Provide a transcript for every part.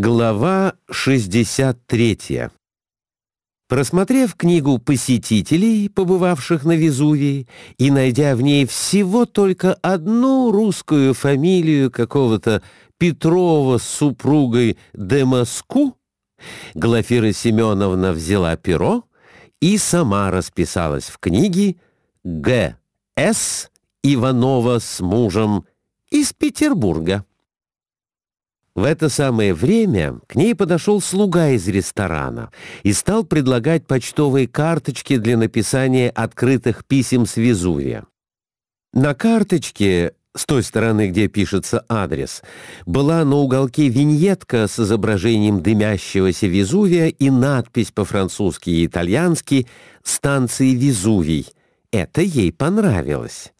Глава 63 Просмотрев книгу посетителей, побывавших на Везувии, и найдя в ней всего только одну русскую фамилию какого-то Петрова с супругой Демоску, Глафира Семеновна взяла перо и сама расписалась в книге Г. С. Иванова с мужем из Петербурга. В это самое время к ней подошел слуга из ресторана и стал предлагать почтовые карточки для написания открытых писем с Везувия. На карточке, с той стороны, где пишется адрес, была на уголке виньетка с изображением дымящегося Везувия и надпись по-французски и итальянски «Станции Везувий». Это ей понравилось.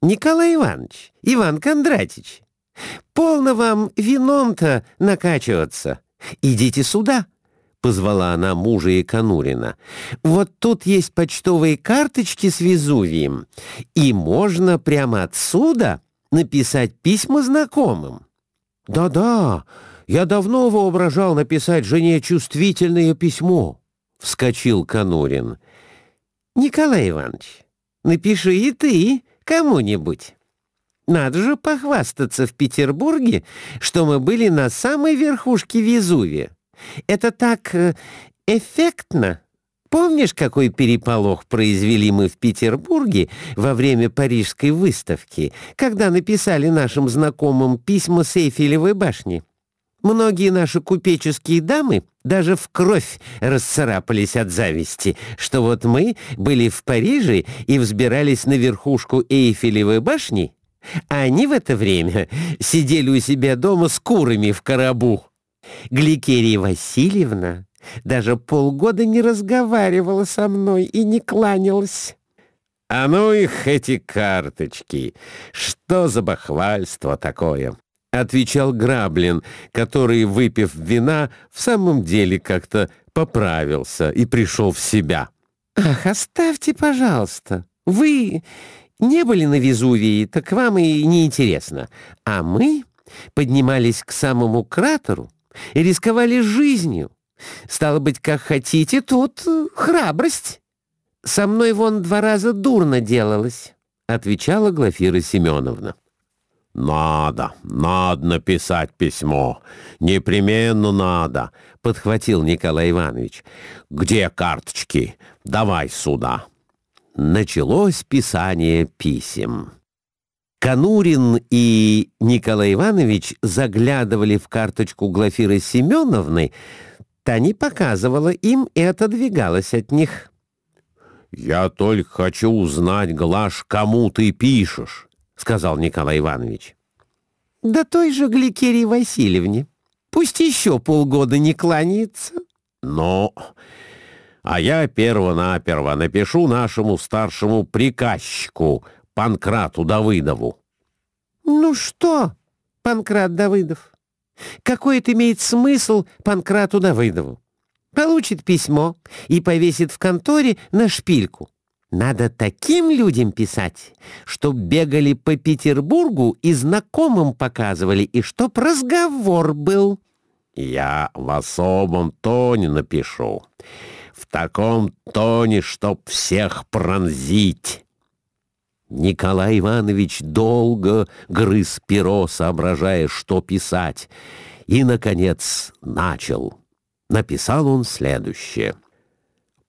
«Николай Иванович, Иван Кондратич, «Полно вам вином-то накачиваться. Идите сюда», — позвала она мужа и Конурина. «Вот тут есть почтовые карточки с Везувием, и можно прямо отсюда написать письма знакомым». «Да-да, я давно воображал написать жене чувствительное письмо», — вскочил Конурин. «Николай Иванович, напиши и ты кому-нибудь». Надо же похвастаться в Петербурге, что мы были на самой верхушке Везувия. Это так э, эффектно. Помнишь, какой переполох произвели мы в Петербурге во время Парижской выставки, когда написали нашим знакомым письма с Эйфелевой башни? Многие наши купеческие дамы даже в кровь расцарапались от зависти, что вот мы были в Париже и взбирались на верхушку Эйфелевой башни, а они в это время сидели у себя дома с курами в коробу. Гликерия Васильевна даже полгода не разговаривала со мной и не кланялась. «А ну их, эти карточки! Что за бахвальство такое?» — отвечал Граблин, который, выпив вина, в самом деле как-то поправился и пришел в себя. «Ах, оставьте, пожалуйста. Вы не были на Везувии, так вам и не интересно. А мы поднимались к самому кратеру и рисковали жизнью. Стало быть, как хотите, тут храбрость. Со мной вон два раза дурно делалось, — отвечала Глафира Семеновна. «Надо, надо написать письмо. Непременно надо», — подхватил Николай Иванович. «Где карточки? Давай сюда» началось писание писем. Конурин и Николай Иванович заглядывали в карточку Глафиры Семеновны, та не показывала им и отодвигалась от них. «Я только хочу узнать, Глаш, кому ты пишешь», — сказал Николай Иванович. «Да той же Гликерии Васильевне. Пусть еще полгода не кланяется». «Но а я перво-наперво напишу нашему старшему приказчику Панкрату Давыдову. Ну что, Панкрат Давыдов, какой это имеет смысл Панкрату Давыдову? Получит письмо и повесит в конторе на шпильку. Надо таким людям писать, чтоб бегали по Петербургу и знакомым показывали, и чтоб разговор был. Я в особом тоне напишу в таком тоне, чтоб всех пронзить. Николай Иванович долго грыз перо, соображая, что писать, и, наконец, начал. Написал он следующее.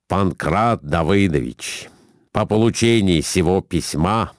«Панкрат Давыдович, по получении сего письма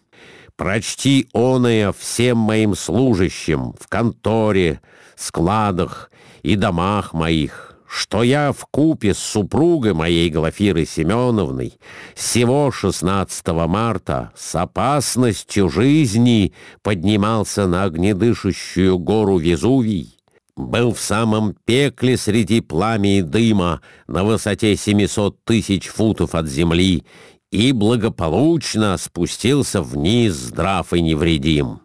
прочти оное всем моим служащим в конторе, складах и домах моих, что я в купе с супругой моей Глафирой Семеновной всего 16 марта с опасностью жизни поднимался на огнедышащую гору Везувий, был в самом пекле среди пламя и дыма на высоте 700 тысяч футов от земли и благополучно спустился вниз здрав и невредим.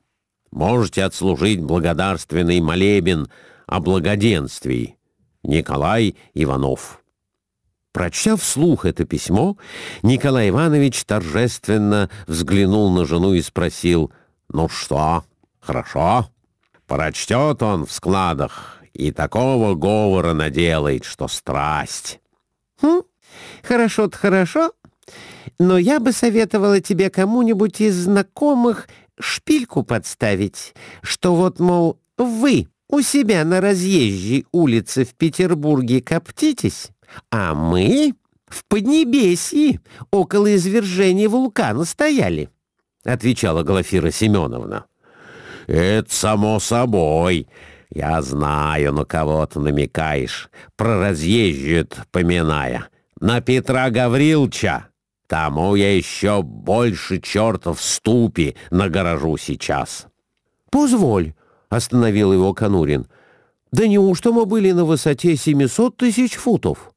Можете отслужить благодарственный молебен о благоденствии. Николай Иванов. Прочтя вслух это письмо, Николай Иванович торжественно взглянул на жену и спросил, «Ну что, хорошо?» Прочтет он в складах и такого говора наделает, что страсть. Хм, хорошо-то хорошо, но я бы советовала тебе кому-нибудь из знакомых шпильку подставить, что вот, мол, вы у себя на разъезжей улице в Петербурге коптитесь, а мы в Поднебесье около извержения вулкана стояли, — отвечала Глафира Семеновна. — Это само собой. Я знаю, на кого ты намекаешь, про разъезжит, поминая. На Петра Гавриловича. Тому я еще больше чертов ступи нагорожу сейчас. — Позволь, — остановил его Конурин. — Да неужто мы были на высоте 700 тысяч футов?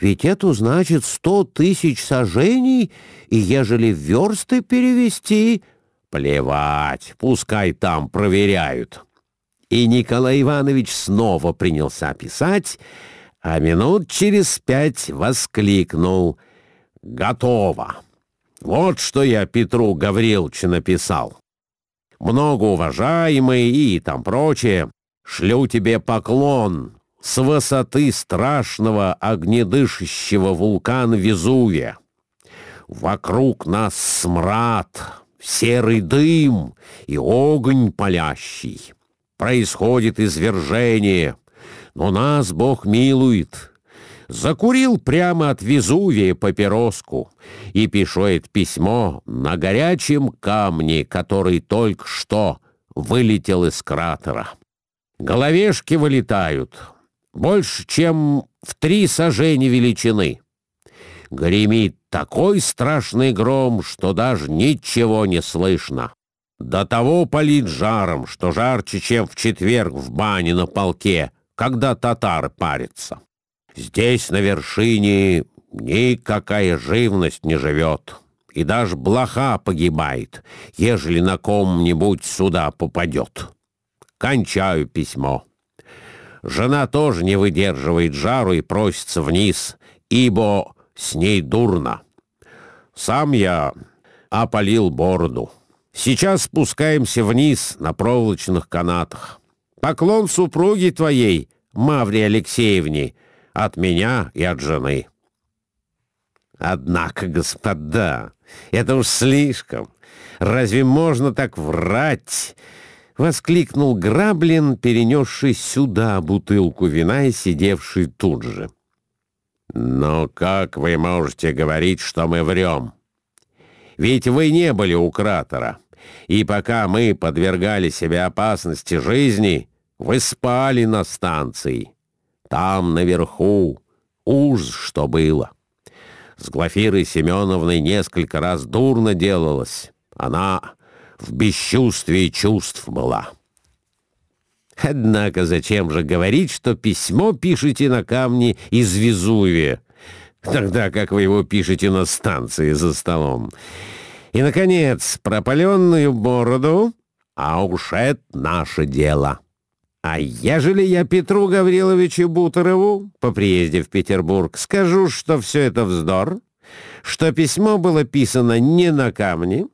Ведь это значит сто тысяч сажений, и ежели версты перевести... Плевать, пускай там проверяют. И Николай Иванович снова принялся писать, а минут через пять воскликнул — готово. Вот что я Петру Гавриловичу написал. Многоуважаемый и там прочее, шлю тебе поклон с высоты страшного огнедышащего вулкана Везувия. Вокруг нас смрад, серый дым и огонь палящий. Происходит извержение, но нас Бог милует, закурил прямо от Везувия папироску и пишет письмо на горячем камне, который только что вылетел из кратера. Головешки вылетают, больше, чем в три сажени величины. Гремит такой страшный гром, что даже ничего не слышно. До того палит жаром, что жарче, чем в четверг в бане на полке, когда татары парятся. Здесь, на вершине, никакая живность не живет, и даже блоха погибает, ежели на ком-нибудь сюда попадет. Кончаю письмо. Жена тоже не выдерживает жару и просится вниз, ибо с ней дурно. Сам я опалил бороду. Сейчас спускаемся вниз на проволочных канатах. Поклон супруге твоей, Мавре Алексеевне, — от меня и от жены. Однако, господа, это уж слишком. Разве можно так врать? Воскликнул Граблин, перенесший сюда бутылку вина и сидевший тут же. Но как вы можете говорить, что мы врем? Ведь вы не были у кратера, и пока мы подвергали себя опасности жизни, вы спали на станции. Там, наверху, уж что было. С Глафирой Семеновной несколько раз дурно делалось. Она в бесчувствии чувств была. Однако зачем же говорить, что письмо пишете на камне из Везувия, тогда как вы его пишете на станции за столом? И, наконец, пропаленную бороду, а уж это наше дело». А ежели я Петру Гавриловичу Бутерову по приезде в Петербург скажу, что все это вздор, что письмо было писано не на камне,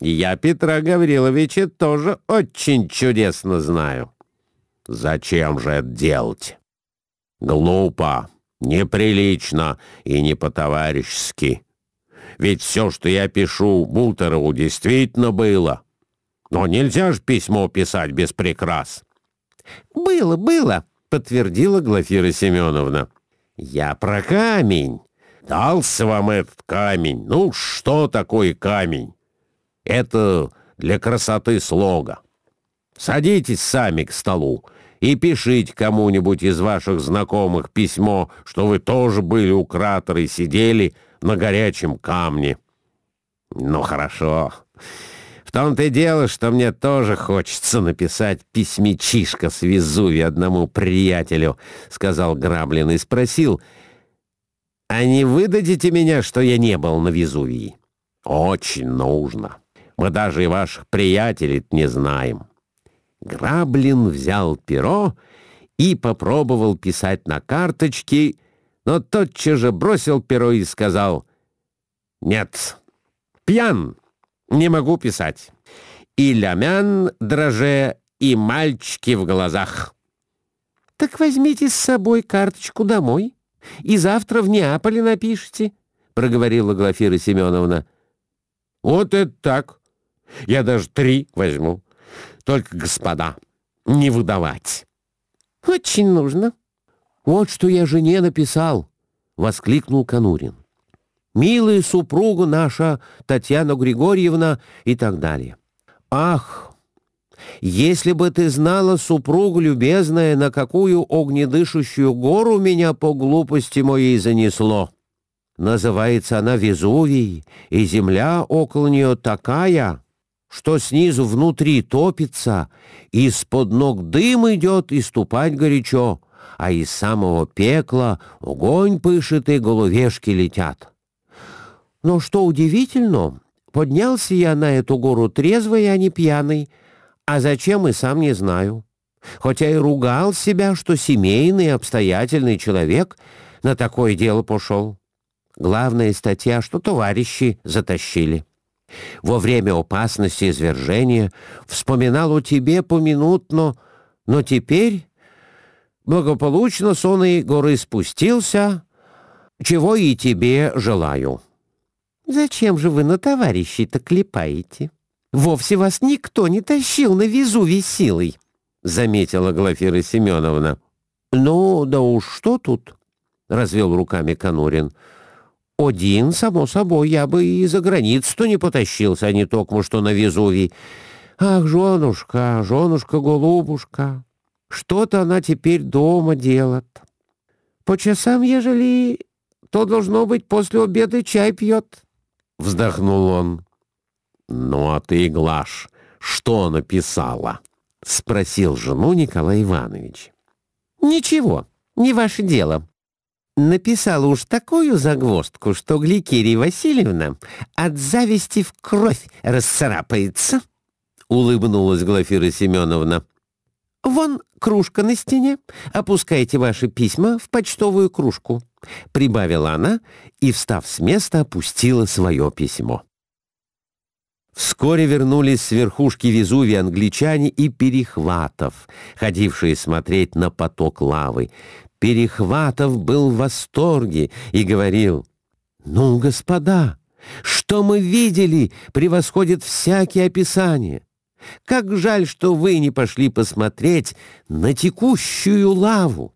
я Петра Гавриловича тоже очень чудесно знаю. Зачем же это делать? Глупо, неприлично и не по-товарищески. Ведь все, что я пишу Бутерову, действительно было. Но нельзя же письмо писать без прикрас. «Было, было», — подтвердила Глафира Семеновна. «Я про камень. Дался вам этот камень. Ну, что такое камень? Это для красоты слога. Садитесь сами к столу и пишите кому-нибудь из ваших знакомых письмо, что вы тоже были у кратера и сидели на горячем камне. Ну, хорошо. Том-то и дело, что мне тоже хочется написать письмечишко с Везувия одному приятелю, — сказал Граблин и спросил, — а не выдадите меня, что я не был на Везувии? Очень нужно. Мы даже и ваших приятелей не знаем. Граблин взял перо и попробовал писать на карточке, но тотчас же бросил перо и сказал, «Нет, пьян!» Не могу писать. И лямян дроже, и мальчики в глазах. Так возьмите с собой карточку домой и завтра в Неаполе напишите, — проговорила Глафира Семеновна. Вот это так. Я даже три возьму. Только, господа, не выдавать. Очень нужно. Вот что я жене написал, — воскликнул Конурин. Милая супруга наша Татьяна Григорьевна и так далее. Ах, если бы ты знала, супруга любезная, на какую огнедышащую гору меня по глупости моей занесло. Называется она Везувий, и земля около нее такая, что снизу внутри топится, из-под ног дым идет и ступать горячо, а из самого пекла огонь пышет и головешки летят. Но что удивительно, поднялся я на эту гору трезвый, а не пьяный, а зачем и сам не знаю. Хотя и ругал себя, что семейный, обстоятельный человек на такое дело пошел. Главная статья, что товарищи затащили. Во время опасности извержения вспоминал о тебе поминутно, но теперь благополучно сон и горы спустился, чего и тебе желаю. Зачем же вы на товарищей-то клепаете? Вовсе вас никто не тащил на Везувий силой, — заметила Глафира Семеновна. — Ну, да уж что тут? — развел руками Конурин. — Один, само собой, я бы и за границу-то не потащился, а не только что на Везувий. Ах, женушка, женушка-голубушка, что-то она теперь дома делает. По часам, ежели, то должно быть после обеда чай пьет, — вздохнул он. «Ну а ты, Глаш, что написала?» — спросил жену Николай Иванович. «Ничего, не ваше дело. Написала уж такую загвоздку, что Гликерия Васильевна от зависти в кровь расцарапается», — улыбнулась Глафира Семеновна. «Вон кружка на стене. Опускайте ваши письма в почтовую кружку», — прибавила она и, встав с места, опустила свое письмо. Вскоре вернулись с верхушки Везувия англичане и Перехватов, ходившие смотреть на поток лавы. Перехватов был в восторге и говорил, «Ну, господа, что мы видели, превосходит всякие описания. Как жаль, что вы не пошли посмотреть на текущую лаву».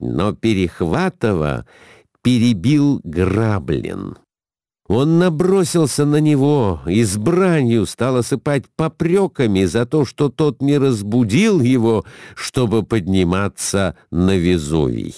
Но Перехватова перебил Граблин. Он набросился на него и с бранью стал осыпать попреками за то, что тот не разбудил его, чтобы подниматься на Везувий.